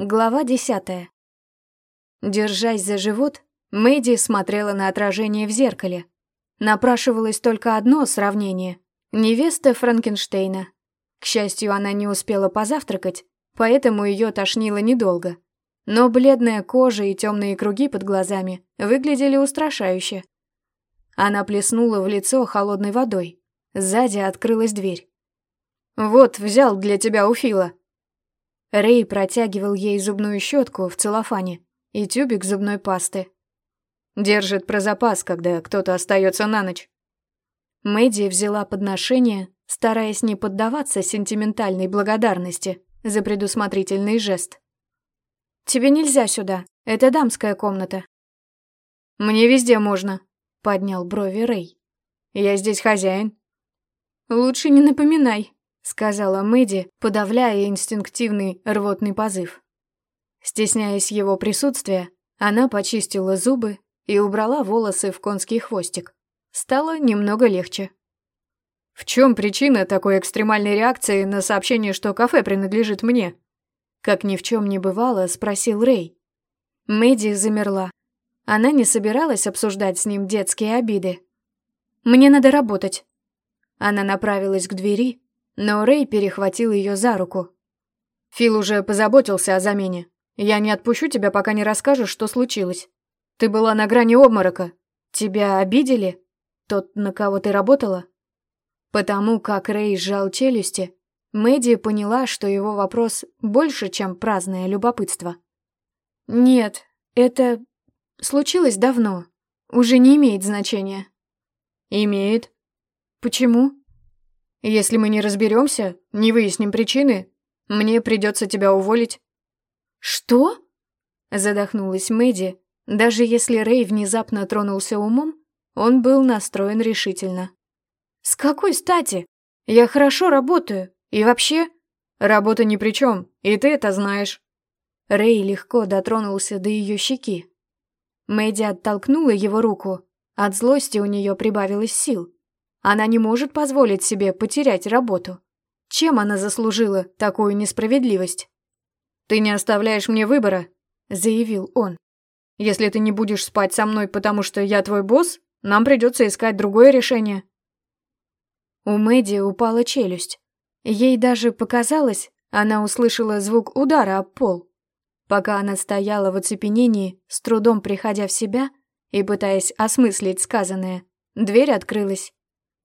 Глава десятая. Держась за живот, Мэдди смотрела на отражение в зеркале. Напрашивалось только одно сравнение — невеста Франкенштейна. К счастью, она не успела позавтракать, поэтому ее тошнило недолго. Но бледная кожа и темные круги под глазами выглядели устрашающе. Она плеснула в лицо холодной водой. Сзади открылась дверь. «Вот, взял для тебя у Фила», Рэй протягивал ей зубную щетку в целлофане и тюбик зубной пасты. Держит про запас, когда кто-то остается на ночь. Мэдди взяла подношение, стараясь не поддаваться сентиментальной благодарности за предусмотрительный жест. «Тебе нельзя сюда, это дамская комната». «Мне везде можно», — поднял брови Рэй. «Я здесь хозяин». «Лучше не напоминай», сказала Мэдди, подавляя инстинктивный рвотный позыв. Стесняясь его присутствия, она почистила зубы и убрала волосы в конский хвостик. Стало немного легче. «В чем причина такой экстремальной реакции на сообщение, что кафе принадлежит мне?» Как ни в чем не бывало, спросил Рэй. Мэдди замерла. Она не собиралась обсуждать с ним детские обиды. «Мне надо работать». Она направилась к двери, но Рэй перехватил ее за руку. «Фил уже позаботился о замене. Я не отпущу тебя, пока не расскажешь, что случилось. Ты была на грани обморока. Тебя обидели? Тот, на кого ты работала?» Потому как Рэй сжал челюсти, Мэдди поняла, что его вопрос больше, чем праздное любопытство. «Нет, это случилось давно. Уже не имеет значения». «Имеет». «Почему?» Если мы не разберемся, не выясним причины, мне придется тебя уволить». «Что?» — задохнулась Мэдди. Даже если Рэй внезапно тронулся умом, он был настроен решительно. «С какой стати? Я хорошо работаю. И вообще...» «Работа ни при чем, и ты это знаешь». Рэй легко дотронулся до ее щеки. Мэдди оттолкнула его руку. От злости у нее прибавилось сил. Она не может позволить себе потерять работу. Чем она заслужила такую несправедливость? «Ты не оставляешь мне выбора», — заявил он. «Если ты не будешь спать со мной, потому что я твой босс, нам придется искать другое решение». У Мэдди упала челюсть. Ей даже показалось, она услышала звук удара об пол. Пока она стояла в оцепенении, с трудом приходя в себя и пытаясь осмыслить сказанное, дверь открылась.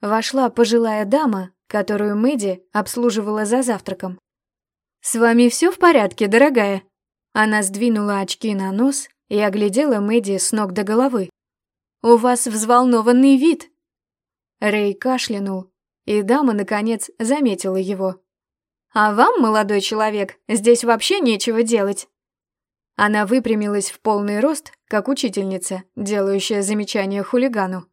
Вошла пожилая дама, которую Мэдди обслуживала за завтраком. «С вами все в порядке, дорогая?» Она сдвинула очки на нос и оглядела Мэдди с ног до головы. «У вас взволнованный вид!» Рэй кашлянул, и дама, наконец, заметила его. «А вам, молодой человек, здесь вообще нечего делать!» Она выпрямилась в полный рост, как учительница, делающая замечание хулигану.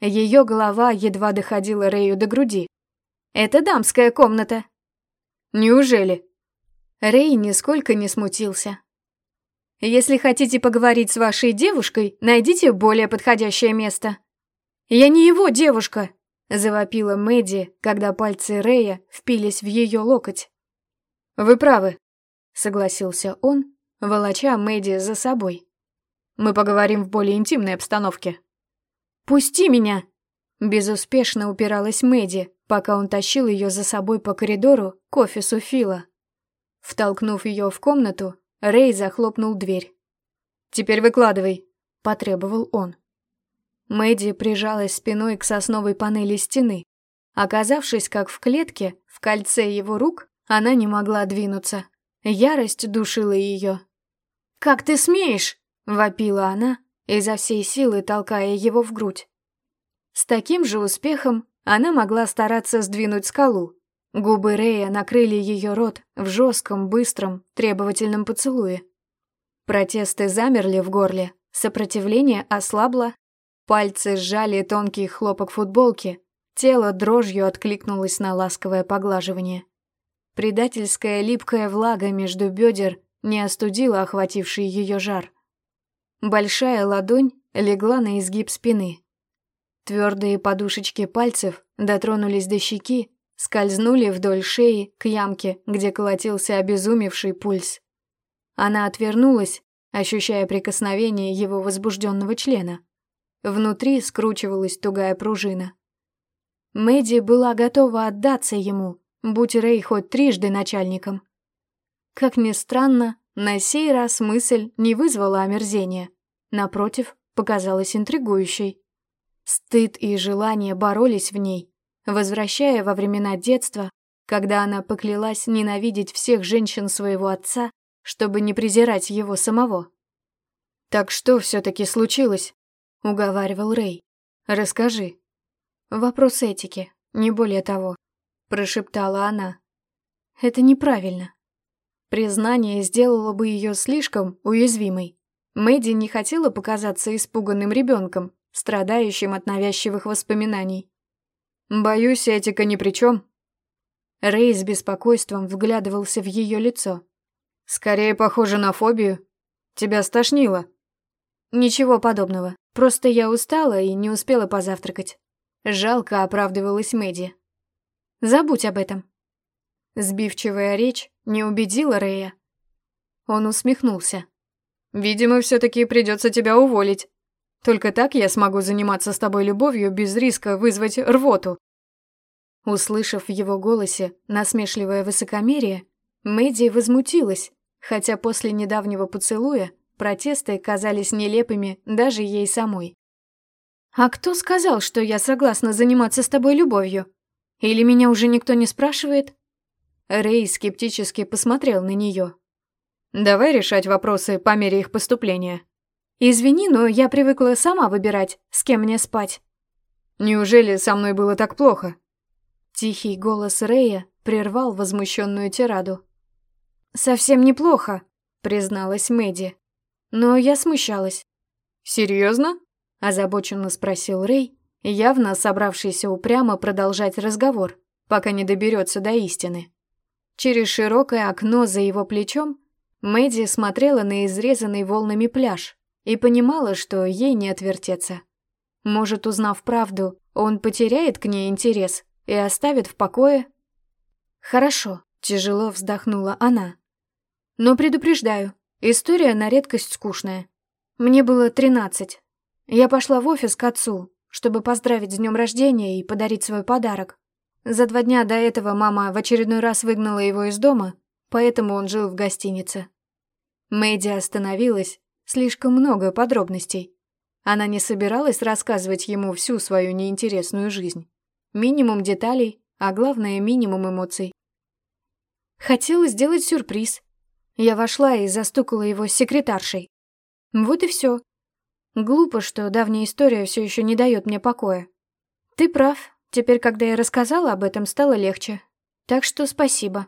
Ее голова едва доходила Рэю до груди. «Это дамская комната». «Неужели?» Рэй нисколько не смутился. «Если хотите поговорить с вашей девушкой, найдите более подходящее место». «Я не его девушка!» — завопила Мэдди, когда пальцы Рэя впились в ее локоть. «Вы правы», — согласился он, волоча Мэдди за собой. «Мы поговорим в более интимной обстановке». «Пусти меня!» Безуспешно упиралась Мэдди, пока он тащил ее за собой по коридору к офису Фила. Втолкнув ее в комнату, Рэй захлопнул дверь. «Теперь выкладывай», — потребовал он. Мэдди прижалась спиной к сосновой панели стены. Оказавшись как в клетке, в кольце его рук, она не могла двинуться. Ярость душила ее. «Как ты смеешь?» — вопила она, изо всей силы толкая его в грудь. С таким же успехом она могла стараться сдвинуть скалу. Губы Рея накрыли ее рот в жестком, быстром, требовательном поцелуе. Протесты замерли в горле, сопротивление ослабло, пальцы сжали тонкий хлопок футболки, тело дрожью откликнулось на ласковое поглаживание. Предательская липкая влага между бедер не остудила охвативший ее жар. Большая ладонь легла на изгиб спины. Твердые подушечки пальцев дотронулись до щеки, скользнули вдоль шеи к ямке, где колотился обезумевший пульс. Она отвернулась, ощущая прикосновение его возбужденного члена. Внутри скручивалась тугая пружина. Мэдди была готова отдаться ему, будь Рэй хоть трижды начальником. Как ни странно, на сей раз мысль не вызвала омерзения. Напротив, показалась интригующей. Стыд и желание боролись в ней, возвращая во времена детства, когда она поклялась ненавидеть всех женщин своего отца, чтобы не презирать его самого. «Так что все-таки случилось?» — уговаривал Рэй. «Расскажи». «Вопрос этики, не более того», — прошептала она. «Это неправильно». Признание сделало бы ее слишком уязвимой. Мэдди не хотела показаться испуганным ребенком, страдающим от навязчивых воспоминаний. «Боюсь, этика ни при чем». Рэй с беспокойством вглядывался в ее лицо. «Скорее похоже на фобию. Тебя стошнило». «Ничего подобного. Просто я устала и не успела позавтракать». Жалко оправдывалась Мэдди. «Забудь об этом». Сбивчивая речь не убедила Рэя. Он усмехнулся. «Видимо, все-таки придется тебя уволить. Только так я смогу заниматься с тобой любовью без риска вызвать рвоту». Услышав в его голосе насмешливое высокомерие, Мэдди возмутилась, хотя после недавнего поцелуя Протесты казались нелепыми даже ей самой. «А кто сказал, что я согласна заниматься с тобой любовью? Или меня уже никто не спрашивает?» Рэй скептически посмотрел на нее. «Давай решать вопросы по мере их поступления». «Извини, но я привыкла сама выбирать, с кем мне спать». «Неужели со мной было так плохо?» Тихий голос Рэя прервал возмущенную тираду. «Совсем неплохо», — призналась Мэдди. Но я смущалась. «Серьезно?» – озабоченно спросил Рэй, явно собравшийся упрямо продолжать разговор, пока не доберется до истины. Через широкое окно за его плечом Мэдди смотрела на изрезанный волнами пляж и понимала, что ей не отвертеться. Может, узнав правду, он потеряет к ней интерес и оставит в покое? «Хорошо», — тяжело вздохнула она. «Но предупреждаю, История на редкость скучная. Мне было тринадцать. Я пошла в офис к отцу, чтобы поздравить с днем рождения и подарить свой подарок. За два дня до этого мама в очередной раз выгнала его из дома, поэтому он жил в гостинице. Мэдди остановилась. Слишком много подробностей. Она не собиралась рассказывать ему всю свою неинтересную жизнь. Минимум деталей, а главное минимум эмоций. Хотела сделать сюрприз, я вошла и застукала его с секретаршей. Вот и все. Глупо, что давняя история все еще не дает мне покоя. Ты прав. Теперь, когда я рассказала об этом, стало легче. Так что спасибо.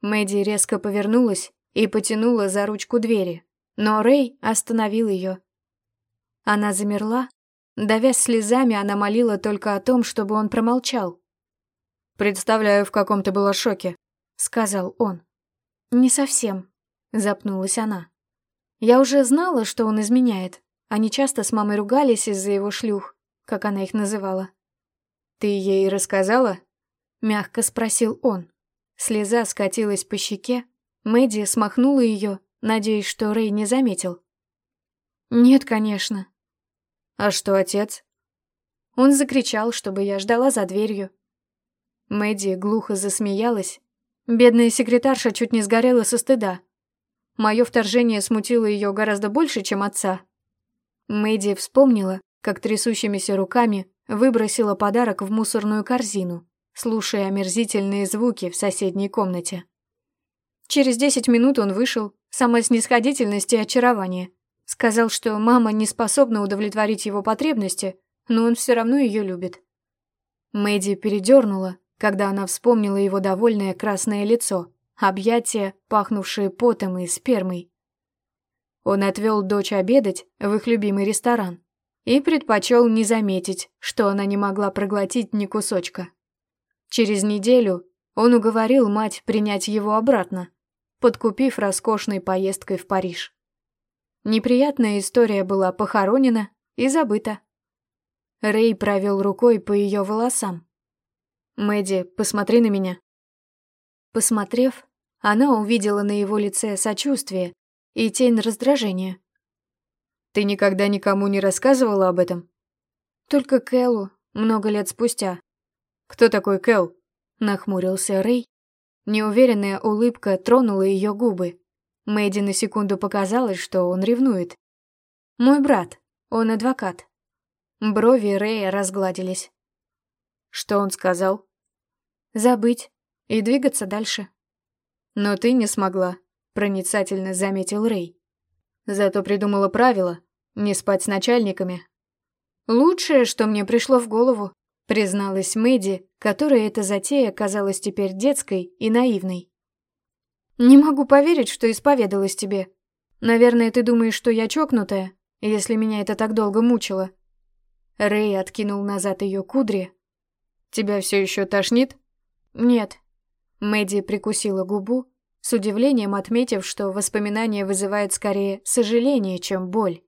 Мэдди резко повернулась и потянула за ручку двери, но Рэй остановил ее. Она замерла. Давясь слезами, она молила только о том, чтобы он промолчал. «Представляю, в каком ты была шоке», — сказал он. «Не совсем», — запнулась она. «Я уже знала, что он изменяет. Они часто с мамой ругались из-за его шлюх, как она их называла». «Ты ей рассказала?» — мягко спросил он. Слеза скатилась по щеке. Мэдди смахнула ее, надеясь, что Рэй не заметил. «Нет, конечно». «А что отец?» Он закричал, чтобы я ждала за дверью. Мэдди глухо засмеялась, Бедная секретарша чуть не сгорела со стыда. Мое вторжение смутило ее гораздо больше, чем отца. Мэдди вспомнила, как трясущимися руками выбросила подарок в мусорную корзину, слушая омерзительные звуки в соседней комнате. Через десять минут он вышел, самой снисходительности и очарования. Сказал, что мама не способна удовлетворить его потребности, но он все равно ее любит. Мэдди передернула, когда она вспомнила его довольное красное лицо, объятия, пахнувшие потом и спермой. Он отвел дочь обедать в их любимый ресторан и предпочел не заметить, что она не могла проглотить ни кусочка. Через неделю он уговорил мать принять его обратно, подкупив роскошной поездкой в Париж. Неприятная история была похоронена и забыта. Рэй провел рукой по ее волосам. «Мэдди, посмотри на меня». Посмотрев, она увидела на его лице сочувствие и тень раздражения. «Ты никогда никому не рассказывала об этом?» «Только Кэллу, много лет спустя». «Кто такой Кэл?» — нахмурился Рэй. Неуверенная улыбка тронула ее губы. Мэдди на секунду показалось, что он ревнует. «Мой брат, он адвокат». Брови Рэя разгладились. «Что он сказал?» «Забыть и двигаться дальше». «Но ты не смогла», — проницательно заметил Рэй. «Зато придумала правило — не спать с начальниками». «Лучшее, что мне пришло в голову», — призналась Мэдди, которой эта затея казалась теперь детской и наивной. «Не могу поверить, что исповедалась тебе. Наверное, ты думаешь, что я чокнутая, если меня это так долго мучило». Рэй откинул назад ее кудри. «Тебя все еще тошнит?» «Нет». Мэдди прикусила губу, с удивлением отметив, что воспоминание вызывает скорее сожаление, чем боль.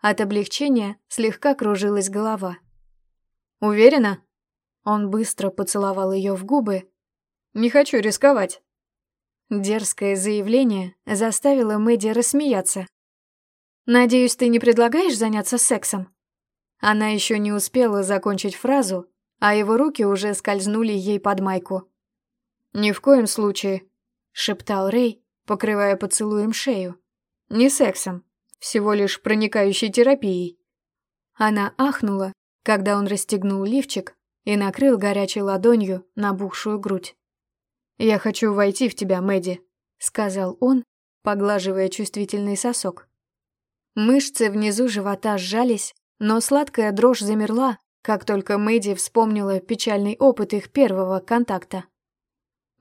От облегчения слегка кружилась голова. «Уверена?» Он быстро поцеловал ее в губы. «Не хочу рисковать». Дерзкое заявление заставило Мэдди рассмеяться. «Надеюсь, ты не предлагаешь заняться сексом?» Она еще не успела закончить фразу, а его руки уже скользнули ей под майку. «Ни в коем случае», — шептал Рэй, покрывая поцелуем шею. «Не сексом, всего лишь проникающей терапией». Она ахнула, когда он расстегнул лифчик и накрыл горячей ладонью набухшую грудь. «Я хочу войти в тебя, Мэдди», — сказал он, поглаживая чувствительный сосок. Мышцы внизу живота сжались, но сладкая дрожь замерла, как только Мэдди вспомнила печальный опыт их первого контакта.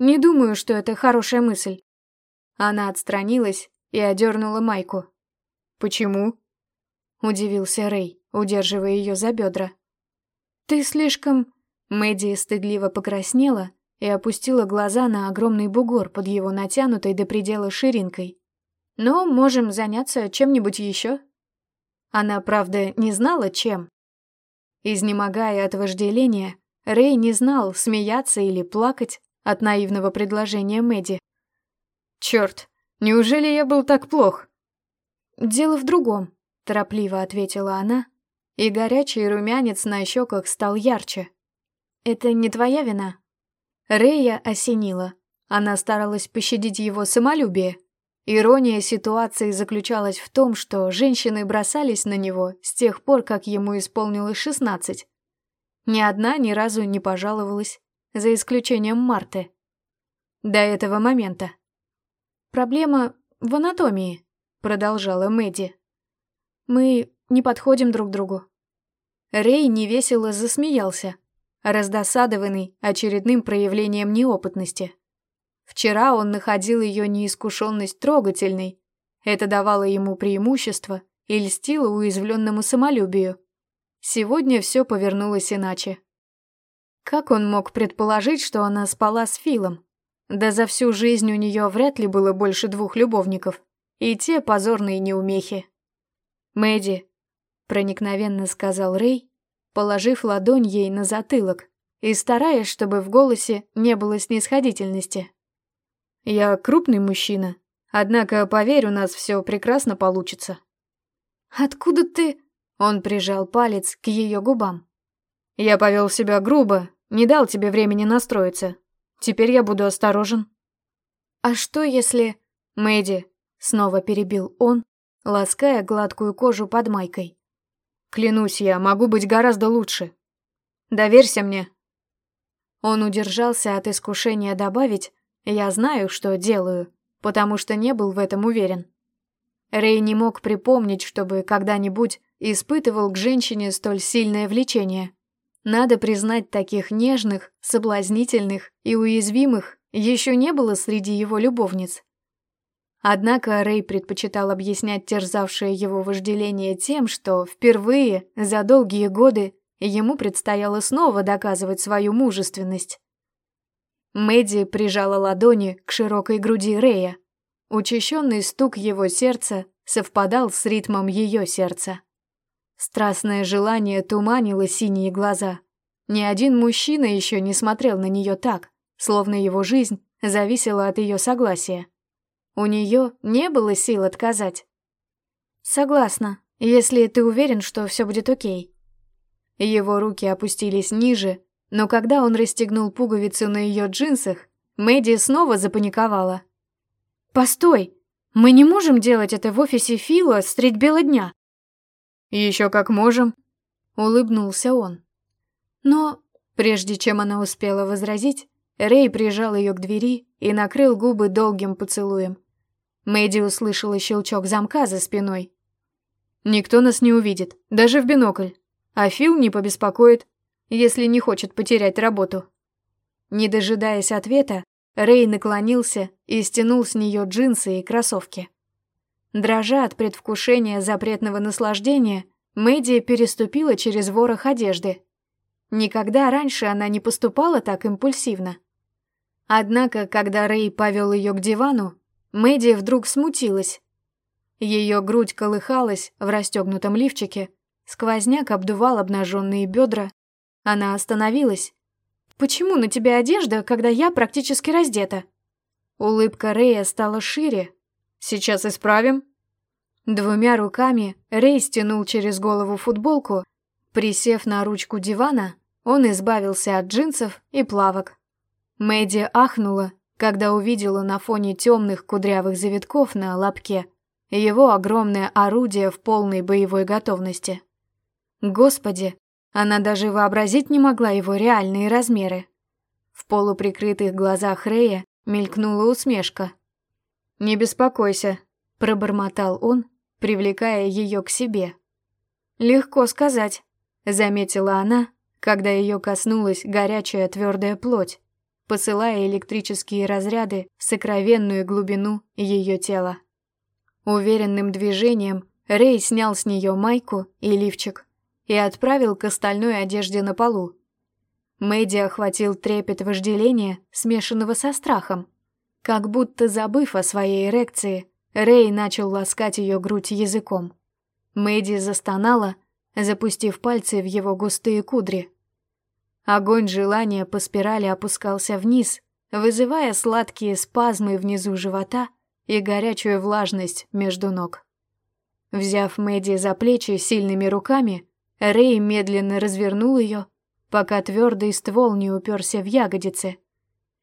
«Не думаю, что это хорошая мысль». Она отстранилась и одернула майку. «Почему?» — удивился Рэй, удерживая ее за бедра. «Ты слишком...» Мэдди стыдливо покраснела и опустила глаза на огромный бугор под его натянутой до предела ширинкой. «Но можем заняться чем-нибудь еще?» Она, правда, не знала, чем. Изнемогая от вожделения, Рэй не знал, смеяться или плакать от наивного предложения Мэдди. «Чёрт, неужели я был так плох?» «Дело в другом», — торопливо ответила она, и горячий румянец на щеках стал ярче. «Это не твоя вина?» Рэя осенила. Она старалась пощадить его самолюбие. Ирония ситуации заключалась в том, что женщины бросались на него с тех пор, как ему исполнилось шестнадцать. Ни одна ни разу не пожаловалась, за исключением Марты. До этого момента. «Проблема в анатомии», — продолжала Мэдди. «Мы не подходим друг другу». Рэй невесело засмеялся, раздосадованный очередным проявлением неопытности. Вчера он находил ее неискушенность трогательной. Это давало ему преимущество и льстило уязвленному самолюбию. Сегодня все повернулось иначе. Как он мог предположить, что она спала с Филом? Да за всю жизнь у нее вряд ли было больше двух любовников. И те позорные неумехи. «Мэдди», — проникновенно сказал Рэй, положив ладонь ей на затылок и стараясь, чтобы в голосе не было снисходительности. Я крупный мужчина, однако, поверь, у нас все прекрасно получится. Откуда ты? Он прижал палец к ее губам. Я повел себя грубо, не дал тебе времени настроиться. Теперь я буду осторожен. А что если... Мэдди, снова перебил он, лаская гладкую кожу под майкой. Клянусь, я могу быть гораздо лучше. Доверься мне. Он удержался от искушения добавить, я знаю, что делаю, потому что не был в этом уверен. Рэй не мог припомнить, чтобы когда-нибудь испытывал к женщине столь сильное влечение. Надо признать, таких нежных, соблазнительных и уязвимых еще не было среди его любовниц. Однако Рэй предпочитал объяснять терзавшее его вожделение тем, что впервые за долгие годы ему предстояло снова доказывать свою мужественность. Мэдди прижала ладони к широкой груди Рея. Учащенный стук его сердца совпадал с ритмом ее сердца. Страстное желание туманило синие глаза. Ни один мужчина еще не смотрел на нее так, словно его жизнь зависело от ее согласия. У нее не было сил отказать. «Согласна, если ты уверен, что все будет окей». Его руки опустились ниже, но когда он расстегнул пуговицу на ее джинсах, Мэдди снова запаниковала. «Постой! Мы не можем делать это в офисе Фила средь бела дня!» «Еще как можем!» — улыбнулся он. Но, прежде чем она успела возразить, Рэй прижал ее к двери и накрыл губы долгим поцелуем. Мэдди услышала щелчок замка за спиной. «Никто нас не увидит, даже в бинокль. А Фил не побеспокоит, если не хочет потерять работу». Не дожидаясь ответа, Рэй наклонился и стянул с нее джинсы и кроссовки. Дрожа от предвкушения запретного наслаждения, Мэдди переступила через ворох одежды. Никогда раньше она не поступала так импульсивно. Однако, когда Рэй повел ее к дивану, Мэдди вдруг смутилась. Ее грудь колыхалась в расстегнутом лифчике, сквозняк обдувал обнаженные бедра. Она остановилась. «Почему на тебе одежда, когда я практически раздета?» Улыбка Рэя стала шире. «Сейчас исправим», Двумя руками Рэй стянул через голову футболку. Присев на ручку дивана, он избавился от джинсов и плавок. Мэдди ахнула, когда увидела на фоне темных кудрявых завитков на лобке его огромное орудие в полной боевой готовности. Господи, она даже вообразить не могла его реальные размеры. В полуприкрытых глазах Рэя мелькнула усмешка. «Не беспокойся», — пробормотал он, привлекая ее к себе. «Легко сказать», — заметила она, когда ее коснулась горячая твердая плоть, посылая электрические разряды в сокровенную глубину ее тела. Уверенным движением Рэй снял с нее майку и лифчик и отправил к остальной одежде на полу. Мэдди охватил трепет вожделения, смешанного со страхом. Как будто забыв о своей эрекции, Рэй начал ласкать ее грудь языком. Мэдди застонала, запустив пальцы в его густые кудри. Огонь желания по спирали опускался вниз, вызывая сладкие спазмы внизу живота и горячую влажность между ног. Взяв Мэдди за плечи сильными руками, Рэй медленно развернул ее, пока твердый ствол не уперся в ягодицы.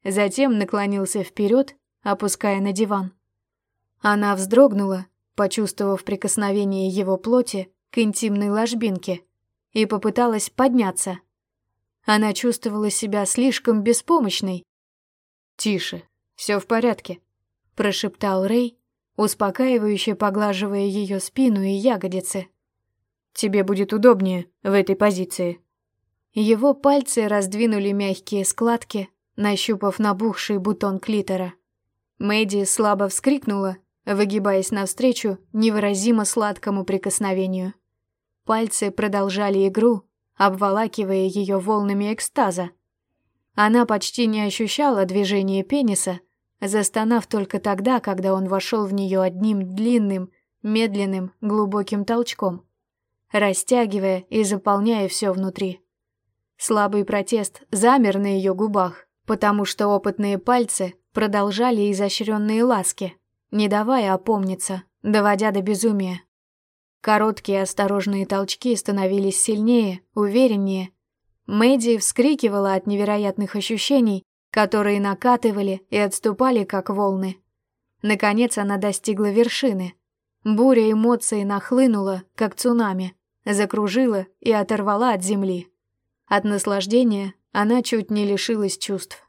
Затем наклонился вперед, опуская на диван. Она вздрогнула, почувствовав прикосновение его плоти к интимной ложбинке, и попыталась подняться. Она чувствовала себя слишком беспомощной. «Тише, все в порядке», — прошептал Рэй, успокаивающе поглаживая ее спину и ягодицы. «Тебе будет удобнее в этой позиции». Его пальцы раздвинули мягкие складки, нащупав набухший бутон клитора. Мэдди слабо вскрикнула выгибаясь навстречу невыразимо сладкому прикосновению. Пальцы продолжали игру, обволакивая ее волнами экстаза. Она почти не ощущала движения пениса, застонав только тогда, когда он вошел в нее одним длинным, медленным, глубоким толчком, растягивая и заполняя все внутри. Слабый протест замер на ее губах, потому что опытные пальцы продолжали изощренные ласки, не давая опомниться, доводя до безумия. Короткие осторожные толчки становились сильнее, увереннее. Мэдди вскрикивала от невероятных ощущений, которые накатывали и отступали, как волны. Наконец она достигла вершины. Буря эмоций нахлынула, как цунами, закружила и оторвала от земли. От наслаждения она чуть не лишилась чувств.